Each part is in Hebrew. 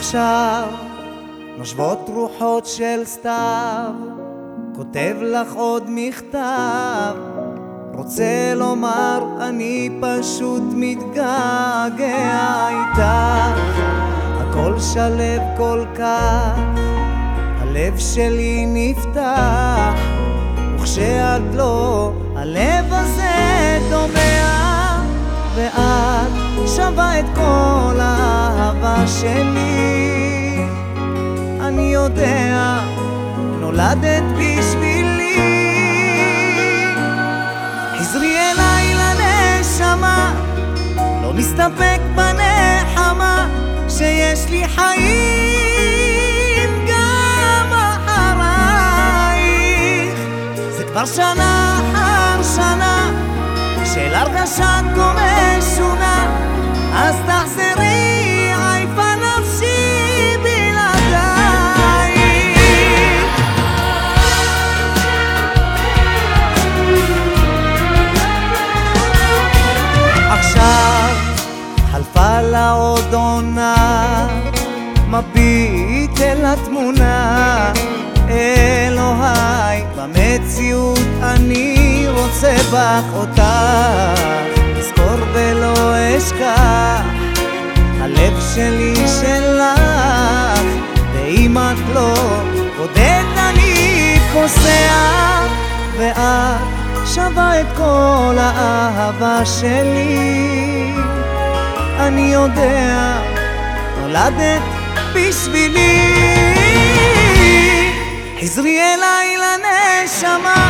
עכשיו נושבות רוחות של סתיו, כותב לך עוד מכתב, רוצה לומר אני פשוט מתגעגע איתך, הכל שלב כל כך, הלב שלי נפתח, וכשאת לא, הלב הזה דומע, ואת שווה את כל האהבה שלי. אני יודע, נולדת בשבילי. חזרי אליי לנשמה, לא מסתפק בנחמה, שיש לי חיים גם אחרייך. זה כבר שנה של הרגשה משונה, אז תחזרי, עייפה עונה, מביט אל התמונה, אלוהי, במציאות אני בך אותך, אזכור ולא אשכח, הלב שלי שלך, ואם את לא בודד אני פוסע, ואת שווה את כל האהבה שלי. אני יודע, נולדת בשבילי. חזרי אליי לנשמה,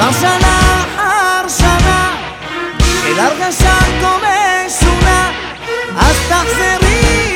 Arsana, arsana Elargazako bezuna Aztak zerri